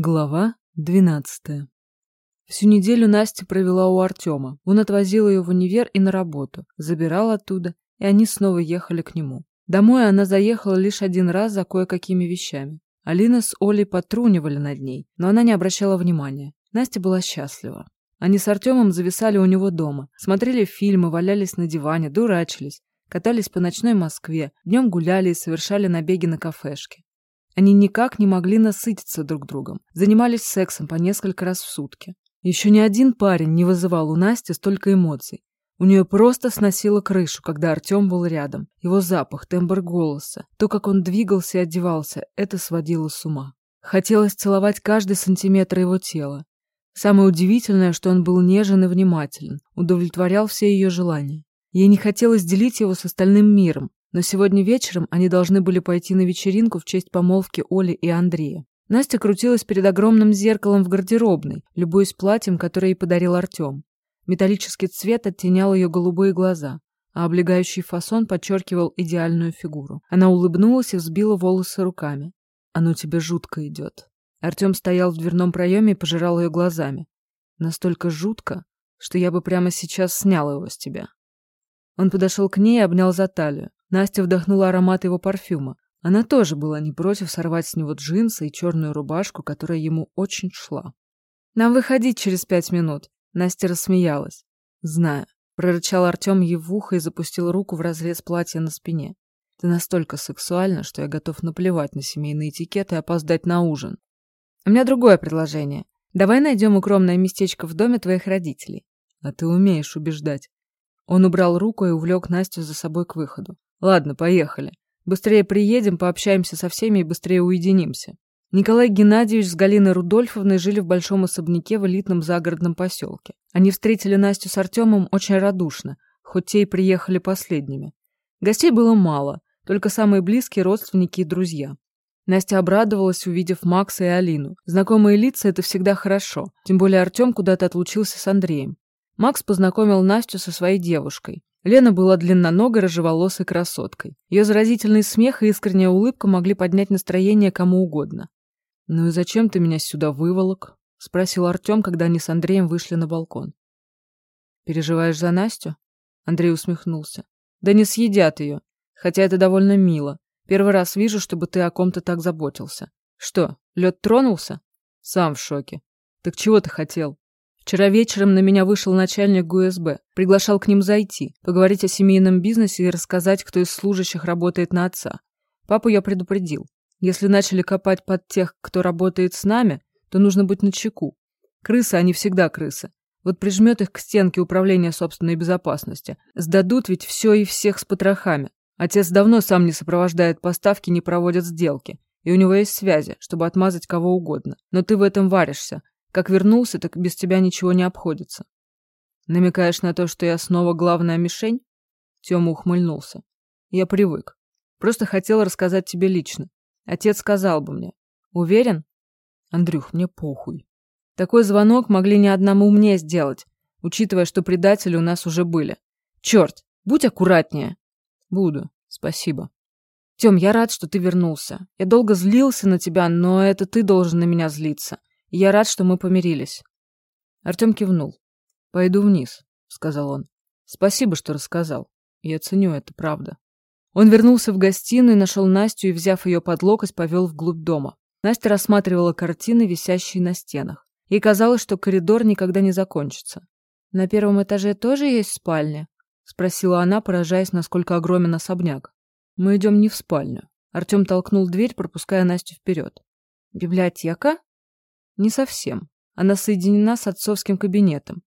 Глава двенадцатая. Всю неделю Настя провела у Артема. Он отвозил ее в универ и на работу, забирал оттуда, и они снова ехали к нему. Домой она заехала лишь один раз за кое-какими вещами. Алина с Олей потрунивали над ней, но она не обращала внимания. Настя была счастлива. Они с Артемом зависали у него дома, смотрели фильмы, валялись на диване, дурачились, катались по ночной Москве, днем гуляли и совершали набеги на кафешки. Они никак не могли насытиться друг другом, занимались сексом по несколько раз в сутки. Еще ни один парень не вызывал у Насти столько эмоций. У нее просто сносило крышу, когда Артем был рядом. Его запах, тембр голоса, то, как он двигался и одевался, это сводило с ума. Хотелось целовать каждый сантиметр его тела. Самое удивительное, что он был нежен и внимателен, удовлетворял все ее желания. Ей не хотелось делить его с остальным миром, но сегодня вечером они должны были пойти на вечеринку в честь помолвки Оли и Андрея. Настя крутилась перед огромным зеркалом в гардеробной, любуясь платьем, которое ей подарил Артем. Металлический цвет оттенял ее голубые глаза, а облегающий фасон подчеркивал идеальную фигуру. Она улыбнулась и взбила волосы руками. «Оно тебе жутко идет». Артем стоял в дверном проеме и пожирал ее глазами. «Настолько жутко, что я бы прямо сейчас снял его с тебя». Он подошел к ней и обнял за талию. Настя вдохнула аромат его парфюма. Она тоже была не против сорвать с него джинсы и черную рубашку, которая ему очень шла. «Нам выходить через пять минут», — Настя рассмеялась. «Знаю», — прорычал Артем ей в ухо и запустил руку в разрез платья на спине. «Ты настолько сексуальна, что я готов наплевать на семейный этикет и опоздать на ужин. У меня другое предложение. Давай найдем укромное местечко в доме твоих родителей. А ты умеешь убеждать. Он убрал руку и увлек Настю за собой к выходу. Ладно, поехали. Быстрее приедем, пообщаемся со всеми и быстрее уединимся. Николай Геннадьевич с Галиной Рудольфовной жили в большом особняке в элитном загородном поселке. Они встретили Настю с Артемом очень радушно, хоть те и приехали последними. Гостей было мало, только самые близкие родственники и друзья. Настя обрадовалась, увидев Макса и Алину. Знакомые лица — это всегда хорошо, тем более Артем куда-то отлучился с Андреем. Макс познакомил Настю со своей девушкой. Лена была длинноногой, рыжеволосой красоткой. Ее заразительный смех и искренняя улыбка могли поднять настроение кому угодно. «Ну и зачем ты меня сюда выволок?» — спросил Артем, когда они с Андреем вышли на балкон. «Переживаешь за Настю?» Андрей усмехнулся. «Да не съедят ее. Хотя это довольно мило. Первый раз вижу, чтобы ты о ком-то так заботился. Что, лед тронулся?» «Сам в шоке. Так чего ты хотел?» Вчера вечером на меня вышел начальник ГУСБ. Приглашал к ним зайти, поговорить о семейном бизнесе и рассказать, кто из служащих работает на отца. Папу я предупредил. Если начали копать под тех, кто работает с нами, то нужно быть начеку. Крысы, они всегда крысы. Вот прижмет их к стенке управления собственной безопасности. Сдадут ведь все и всех с потрохами. Отец давно сам не сопровождает поставки, не проводит сделки. И у него есть связи, чтобы отмазать кого угодно. Но ты в этом варишься, как вернулся, так без тебя ничего не обходится. Намекаешь на то, что я снова главная мишень? Тёма ухмыльнулся. Я привык. Просто хотел рассказать тебе лично. Отец сказал бы мне. Уверен? Андрюх, мне похуй. Такой звонок могли не одному мне сделать, учитывая, что предатели у нас уже были. Черт, будь аккуратнее. Буду, спасибо. Тём, я рад, что ты вернулся. Я долго злился на тебя, но это ты должен на меня злиться. Я рад, что мы помирились. Артем кивнул. Пойду вниз, сказал он. Спасибо, что рассказал. Я ценю это, правда. Он вернулся в гостиную, нашел Настю и, взяв ее под локоть, повел вглубь дома. Настя рассматривала картины, висящие на стенах. Ей казалось, что коридор никогда не закончится. «На первом этаже тоже есть спальня?» — спросила она, поражаясь, насколько огромен особняк. «Мы идем не в спальню». Артем толкнул дверь, пропуская Настю вперед. «Библиотека?» Не совсем. Она соединена с отцовским кабинетом.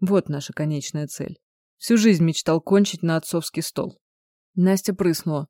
Вот наша конечная цель. Всю жизнь мечтал кончить на отцовский стол. Настя прыснула.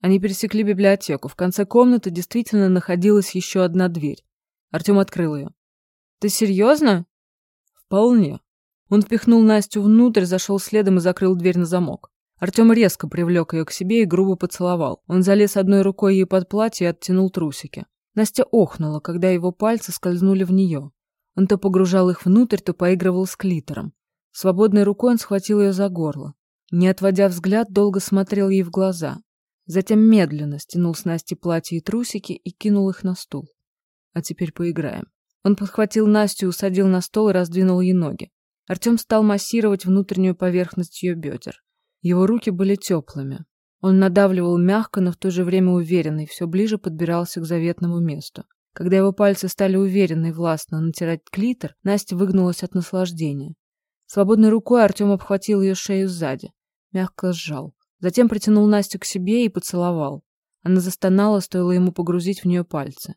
Они пересекли библиотеку. В конце комнаты действительно находилась еще одна дверь. Артем открыл ее. «Ты серьезно?» «Вполне». Он впихнул Настю внутрь, зашел следом и закрыл дверь на замок. Артем резко привлек ее к себе и грубо поцеловал. Он залез одной рукой ей под платье и оттянул трусики. Настя охнула, когда его пальцы скользнули в нее. Он то погружал их внутрь, то поигрывал с клитором. Свободной рукой он схватил ее за горло. Не отводя взгляд, долго смотрел ей в глаза. Затем медленно стянул с Насти платье и трусики и кинул их на стул. А теперь поиграем. Он подхватил Настю, усадил на стол и раздвинул ей ноги. Артем стал массировать внутреннюю поверхность ее бедер. Его руки были теплыми. Он надавливал мягко, но в то же время уверенно, и все ближе подбирался к заветному месту. Когда его пальцы стали уверенно и властно натирать клитор, Настя выгнулась от наслаждения. Свободной рукой Артем обхватил ее шею сзади. Мягко сжал. Затем притянул Настю к себе и поцеловал. Она застонала, стоило ему погрузить в нее пальцы.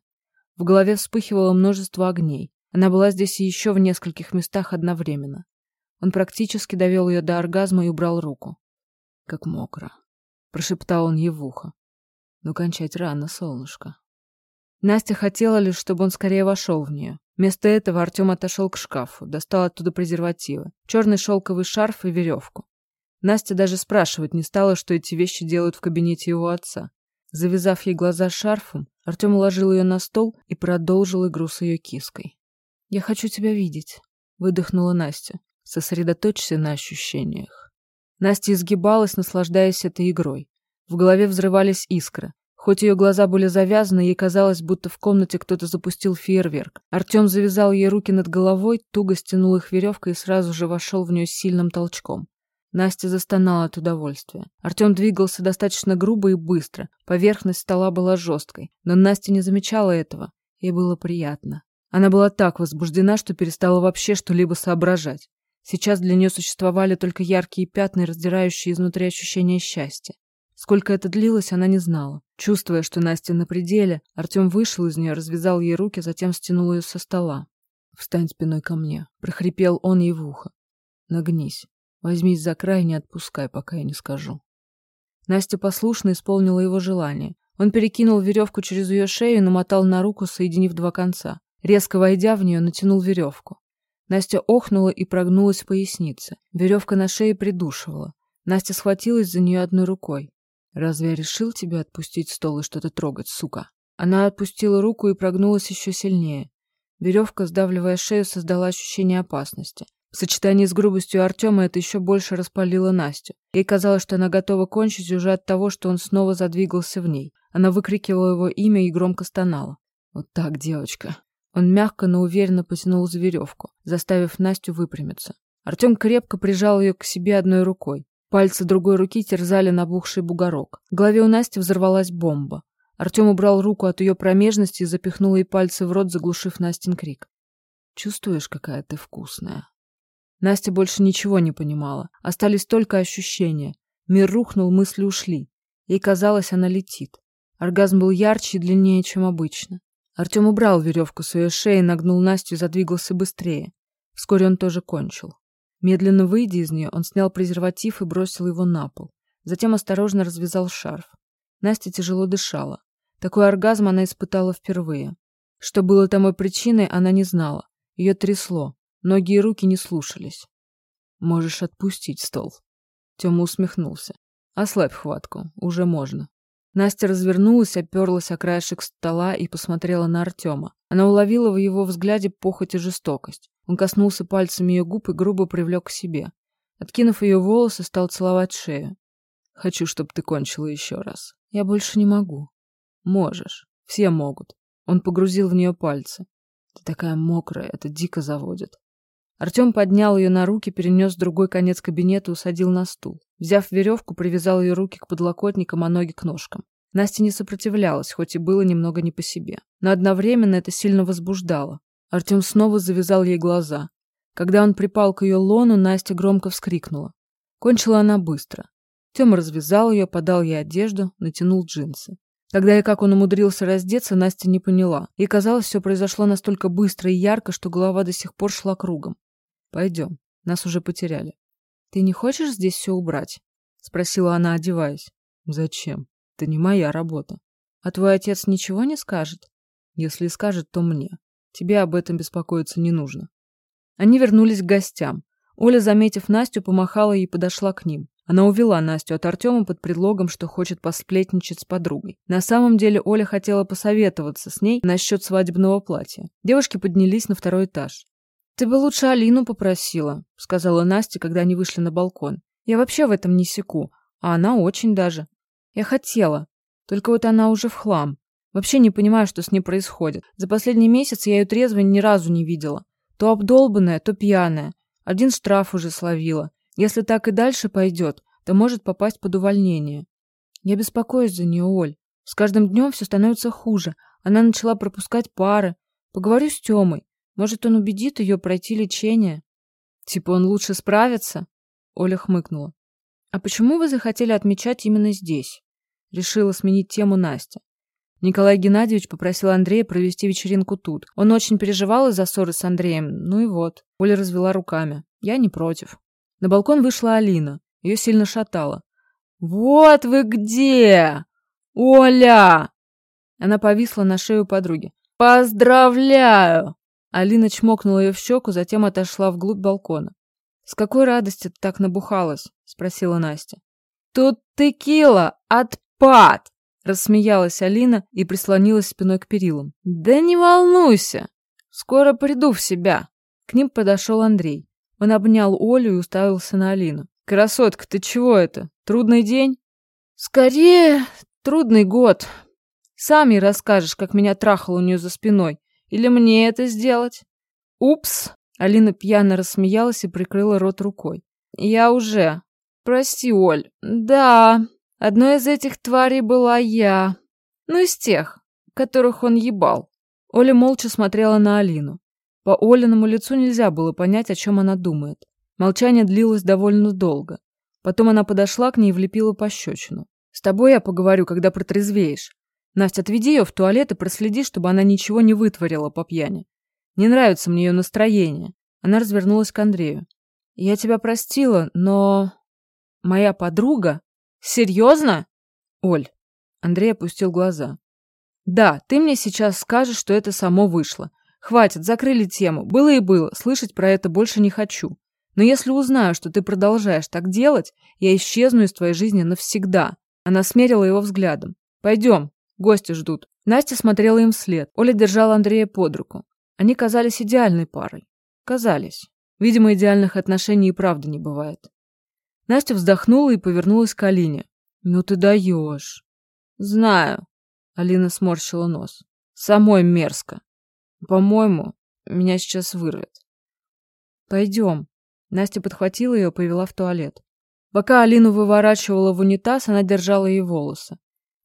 В голове вспыхивало множество огней. Она была здесь и еще в нескольких местах одновременно. Он практически довел ее до оргазма и убрал руку. «Как мокро», — прошептал он ей в ухо. «Но кончать рано, солнышко». Настя хотела лишь, чтобы он скорее вошел в нее. Вместо этого Артем отошел к шкафу, достал оттуда презервативы, черный шелковый шарф и веревку. Настя даже спрашивать не стала, что эти вещи делают в кабинете его отца. Завязав ей глаза шарфом, Артем уложил ее на стол и продолжил игру с ее киской. «Я хочу тебя видеть», — выдохнула Настя. «Сосредоточься на ощущениях». Настя изгибалась, наслаждаясь этой игрой. В голове взрывались искры. Хоть ее глаза были завязаны, ей казалось, будто в комнате кто-то запустил фейерверк. Артем завязал ей руки над головой, туго стянул их веревкой и сразу же вошел в нее сильным толчком. Настя застонала от удовольствия. Артем двигался достаточно грубо и быстро. Поверхность стола была жесткой. Но Настя не замечала этого. Ей было приятно. Она была так возбуждена, что перестала вообще что-либо соображать. Сейчас для нее существовали только яркие пятна, раздирающие изнутри ощущения счастья. Сколько это длилось, она не знала. Чувствуя, что Настя на пределе, Артем вышел из нее, развязал ей руки, затем стянул ее со стола. «Встань спиной ко мне», — прохрипел он ей в ухо. «Нагнись». Возьмись за край, не отпускай, пока я не скажу. Настя послушно исполнила его желание. Он перекинул веревку через ее шею и намотал на руку, соединив два конца. Резко войдя в нее, натянул веревку. Настя охнула и прогнулась в пояснице. Веревка на шее придушивала. Настя схватилась за нее одной рукой. «Разве я решил тебя отпустить стол и что-то трогать, сука?» Она отпустила руку и прогнулась еще сильнее. Веревка, сдавливая шею, создала ощущение опасности. В сочетании с грубостью Артема это еще больше распалило Настю. Ей казалось, что она готова кончить уже от того, что он снова задвигался в ней. Она выкрикивала его имя и громко стонала. «Вот так, девочка!» Он мягко, но уверенно потянул за веревку, заставив Настю выпрямиться. Артем крепко прижал ее к себе одной рукой. Пальцы другой руки терзали набухший бугорок. В голове у Насти взорвалась бомба. Артем убрал руку от ее промежности и запихнул ей пальцы в рот, заглушив Настин крик. «Чувствуешь, какая ты вкусная?» Настя больше ничего не понимала. Остались только ощущения. Мир рухнул, мысли ушли. Ей казалось, она летит. Оргазм был ярче и длиннее, чем обычно. Артем убрал веревку с ее шеи, нагнул Настю и задвигался быстрее. Вскоре он тоже кончил. Медленно выйдя из нее, он снял презерватив и бросил его на пол. Затем осторожно развязал шарф. Настя тяжело дышала. Такой оргазм она испытала впервые. Что было тому причиной, она не знала. Ее трясло. Ноги и руки не слушались. «Можешь отпустить стол». Тёма усмехнулся. «Ослабь хватку, уже можно». Настя развернулась, оперлась о краешек стола и посмотрела на Артема. Она уловила в его взгляде похоть и жестокость. Он коснулся пальцами ее губ и грубо привлек к себе. Откинув ее волосы, стал целовать шею. «Хочу, чтобы ты кончила еще раз. Я больше не могу». «Можешь. Все могут». Он погрузил в нее пальцы. «Ты такая мокрая, это дико заводит». Артем поднял ее на руки, перенес другой конец кабинета и усадил на стул. Взяв веревку, привязал ее руки к подлокотникам, а ноги к ножкам. Настя не сопротивлялась, хоть и было немного не по себе. Но одновременно это сильно возбуждало. Артем снова завязал ей глаза. Когда он припал к ее лону, Настя громко вскрикнула. Кончила она быстро. Тёма развязал ее, подал ей одежду, натянул джинсы. Когда и как он умудрился раздеться, Настя не поняла. Ей казалось, все произошло настолько быстро и ярко, что голова до сих пор шла кругом. Пойдем, нас уже потеряли. Ты не хочешь здесь все убрать? Спросила она, одеваясь. Зачем? Это не моя работа. А твой отец ничего не скажет? Если скажет, то мне. Тебе об этом беспокоиться не нужно. Они вернулись к гостям. Оля, заметив Настю, помахала и подошла к ним. Она увела Настю от Артема под предлогом, что хочет посплетничать с подругой. На самом деле Оля хотела посоветоваться с ней насчет свадебного платья. Девушки поднялись на второй этаж. «Ты бы лучше Алину попросила», — сказала Настя, когда они вышли на балкон. «Я вообще в этом не секу, а она очень даже. Я хотела, только вот она уже в хлам. Вообще не понимаю, что с ней происходит. За последний месяц я ее трезвой ни разу не видела. То обдолбанная, то пьяная. Один штраф уже словила. Если так и дальше пойдет, то может попасть под увольнение. Я беспокоюсь за нее, Оль. С каждым днем все становится хуже. Она начала пропускать пары. Поговорю с Темой. Может, он убедит ее пройти лечение. Типа он лучше справится? Оля хмыкнула. А почему вы захотели отмечать именно здесь? Решила сменить тему Настя. Николай Геннадьевич попросил Андрея провести вечеринку тут. Он очень переживал из-за ссоры с Андреем. Ну и вот. Оля развела руками. Я не против. На балкон вышла Алина. Ее сильно шатало. «Вот вы где! Оля!» Она повисла на шею подруги. «Поздравляю!» Алина чмокнула ее в щеку, затем отошла вглубь балкона. «С какой радости ты так набухалась?» — спросила Настя. «Тут текила! Отпад!» — рассмеялась Алина и прислонилась спиной к перилам. «Да не волнуйся! Скоро приду в себя!» К ним подошел Андрей. Он обнял Олю и уставился на Алину. «Красотка, ты чего это? Трудный день?» «Скорее, трудный год. Сами расскажешь, как меня трахал у нее за спиной. Или мне это сделать?» «Упс!» Алина пьяно рассмеялась и прикрыла рот рукой. «Я уже. Прости, Оль. Да, одной из этих тварей была я. Ну, из тех, которых он ебал». Оля молча смотрела на Алину. По Олиному лицу нельзя было понять, о чем она думает. Молчание длилось довольно долго. Потом она подошла к ней и влепила пощечину. «С тобой я поговорю, когда протрезвеешь. Настя, отведи ее в туалет и проследи, чтобы она ничего не вытворила по пьяни. Не нравится мне ее настроение». Она развернулась к Андрею. «Я тебя простила, но... Моя подруга? Серьезно?» «Оль». Андрей опустил глаза. «Да, ты мне сейчас скажешь, что это само вышло. Хватит, закрыли тему. Было и было, слышать про это больше не хочу. Но если узнаю, что ты продолжаешь так делать, я исчезну из твоей жизни навсегда. Она смерила его взглядом. Пойдем, гости ждут. Настя смотрела им вслед. Оля держала Андрея под руку. Они казались идеальной парой. Казались. Видимо, идеальных отношений и правда не бывает. Настя вздохнула и повернулась к Алине. «Ну ты даешь». «Знаю», — Алина сморщила нос. «Самой мерзко. По-моему, меня сейчас вырвет. Пойдем. Настя подхватила ее и повела в туалет. Пока Алину выворачивала в унитаз, она держала ей волосы.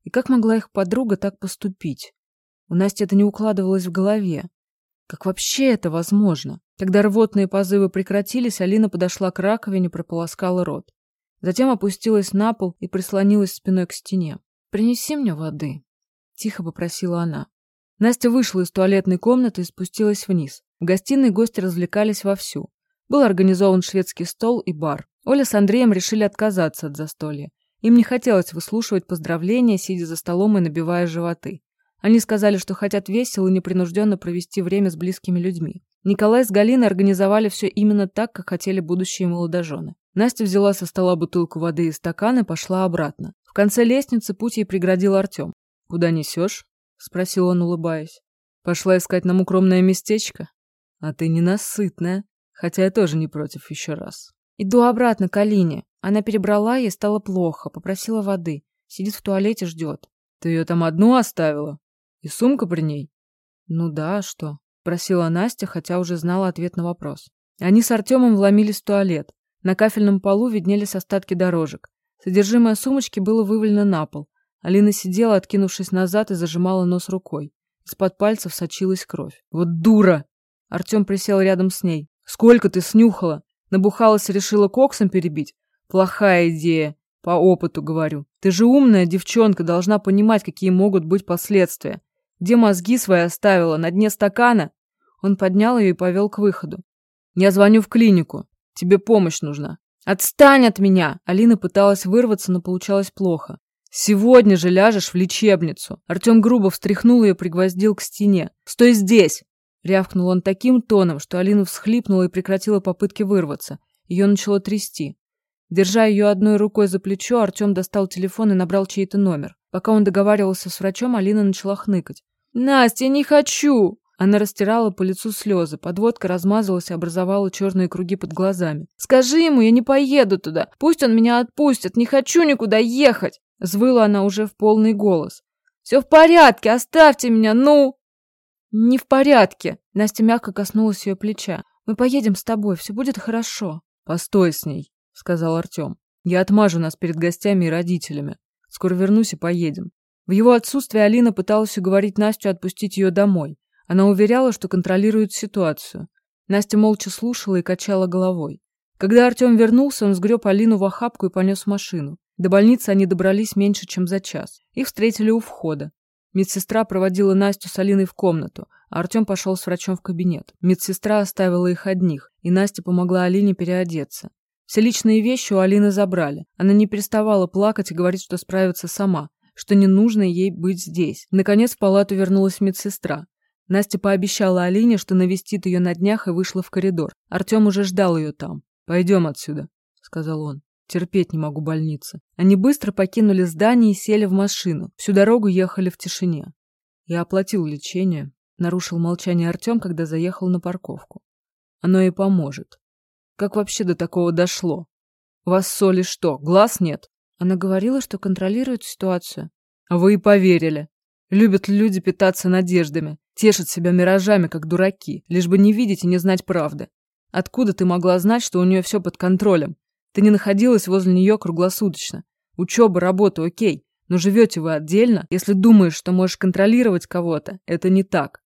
И как могла их подруга так поступить? У Насти это не укладывалось в голове. Как вообще это возможно? Когда рвотные позывы прекратились, Алина подошла к раковине, прополоскала рот. Затем опустилась на пол и прислонилась спиной к стене. «Принеси мне воды», — тихо попросила она. Настя вышла из туалетной комнаты и спустилась вниз. В гостиной гости развлекались вовсю. Был организован шведский стол и бар. Оля с Андреем решили отказаться от застолья. Им не хотелось выслушивать поздравления, сидя за столом и набивая животы. Они сказали, что хотят весело и непринужденно провести время с близкими людьми. Николай с Галиной организовали все именно так, как хотели будущие молодожены. Настя взяла со стола бутылку воды и стакан и пошла обратно. В конце лестницы путь ей преградил Артем. «Куда несешь?» — спросил он, улыбаясь. «Пошла искать нам укромное местечко? А ты ненасытная, хотя я тоже не против еще раз». «Иду обратно к Алине. Она перебрала, ей стало плохо, попросила воды. Сидит в туалете, ждет». «Ты ее там одну оставила? И сумка при ней?» «Ну да, а что?» — просила Настя, хотя уже знала ответ на вопрос. Они с Артемом вломились в туалет. На кафельном полу виднелись остатки дорожек. Содержимое сумочки было вывалено на пол, Алина сидела, откинувшись назад, и зажимала нос рукой. Из-под пальцев сочилась кровь. «Вот дура!» Артем присел рядом с ней. «Сколько ты снюхала? Набухалась решила коксом перебить? Плохая идея. По опыту говорю. Ты же умная девчонка, должна понимать, какие могут быть последствия. Где мозги свои оставила? На дне стакана?» Он поднял ее и повел к выходу. «Я звоню в клинику. Тебе помощь нужна». «Отстань от меня!» Алина пыталась вырваться, но получалось плохо. Сегодня же ляжешь в лечебницу. Артем грубо встряхнул ее и пригвоздил к стене. Стой здесь! Рявкнул он таким тоном, что Алина всхлипнула и прекратила попытки вырваться. Ее начало трясти. Держа ее одной рукой за плечо, Артем достал телефон и набрал чей-то номер. Пока он договаривался с врачом, Алина начала хныкать. «Настя, не хочу!» Она растирала по лицу слезы, подводка размазалась и образовала черные круги под глазами. «Скажи ему, я не поеду туда! Пусть он меня отпустит! Не хочу никуда ехать!» Звыла она уже в полный голос. Все в порядке, оставьте меня, ну!» «Не в порядке!» Настя мягко коснулась ее плеча. «Мы поедем с тобой, все будет хорошо». «Постой с ней», — сказал Артем. «Я отмажу нас перед гостями и родителями. Скоро вернусь и поедем». В его отсутствие Алина пыталась уговорить Настю отпустить ее домой. Она уверяла, что контролирует ситуацию. Настя молча слушала и качала головой. Когда Артем вернулся, он сгреб Алину в охапку и понес в машину. До больницы они добрались меньше, чем за час. Их встретили у входа. Медсестра проводила Настю с Алиной в комнату, а Артем пошел с врачом в кабинет. Медсестра оставила их одних, и Настя помогла Алине переодеться. Все личные вещи у Алины забрали. Она не переставала плакать и говорить, что справится сама, что не нужно ей быть здесь. Наконец в палату вернулась медсестра. Настя пообещала Алине, что навестит ее на днях и вышла в коридор. Артем уже ждал ее там. «Пойдем отсюда», — сказал он. Терпеть не могу больницы. Они быстро покинули здание и сели в машину. Всю дорогу ехали в тишине. Я оплатил лечение. Нарушил молчание Артем, когда заехал на парковку. Оно и поможет. Как вообще до такого дошло? У вас соли что, глаз нет? Она говорила, что контролирует ситуацию. А вы и поверили. Любят люди питаться надеждами, тешат себя миражами, как дураки, лишь бы не видеть и не знать правды. Откуда ты могла знать, что у нее все под контролем? Ты не находилась возле нее круглосуточно. Учеба, работа, окей. Но живете вы отдельно. Если думаешь, что можешь контролировать кого-то, это не так.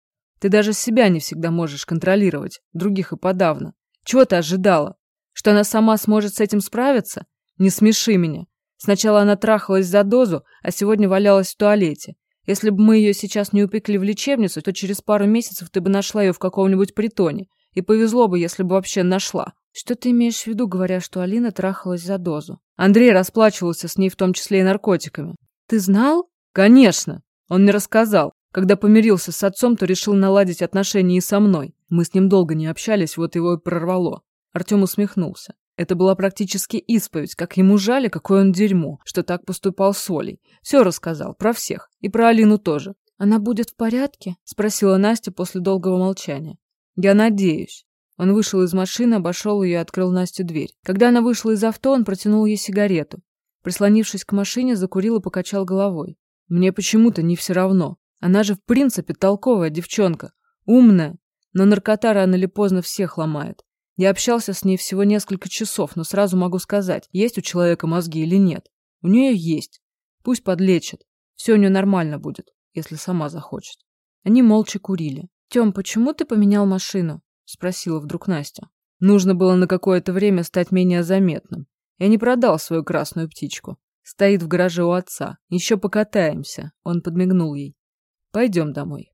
Ты даже себя не всегда можешь контролировать, других и подавно. Чего ты ожидала? Что она сама сможет с этим справиться? Не смеши меня. Сначала она трахалась за дозу, а сегодня валялась в туалете. Если бы мы ее сейчас не упекли в лечебницу, то через пару месяцев ты бы нашла ее в каком-нибудь притоне. И повезло бы, если бы вообще нашла. Что ты имеешь в виду, говоря, что Алина трахалась за дозу? Андрей расплачивался с ней в том числе и наркотиками. Ты знал? Конечно. Он мне рассказал. Когда помирился с отцом, то решил наладить отношения и со мной. Мы с ним долго не общались, вот его и прорвало. Артем усмехнулся. Это была практически исповедь, как ему жали, какое он дерьмо, что так поступал с Олей. Все рассказал, про всех, и про Алину тоже. «Она будет в порядке?» – спросила Настя после долгого молчания. «Я надеюсь. Он вышел из машины, обошел ее и открыл Настю дверь. Когда она вышла из авто, он протянул ей сигарету. Прислонившись к машине, закурил и покачал головой. Мне почему-то не все равно. Она же в принципе толковая девчонка. Умная. Но наркота рано или поздно всех ломает. Я общался с ней всего несколько часов, но сразу могу сказать, есть у человека мозги или нет. У нее есть. Пусть подлечит. Все у нее нормально будет, если сама захочет. Они молча курили. «Тем, почему ты поменял машину?» Спросила вдруг Настя. Нужно было на какое-то время стать менее заметным. Я не продал свою красную птичку. Стоит в гараже у отца. Еще покатаемся. Он подмигнул ей. Пойдем домой.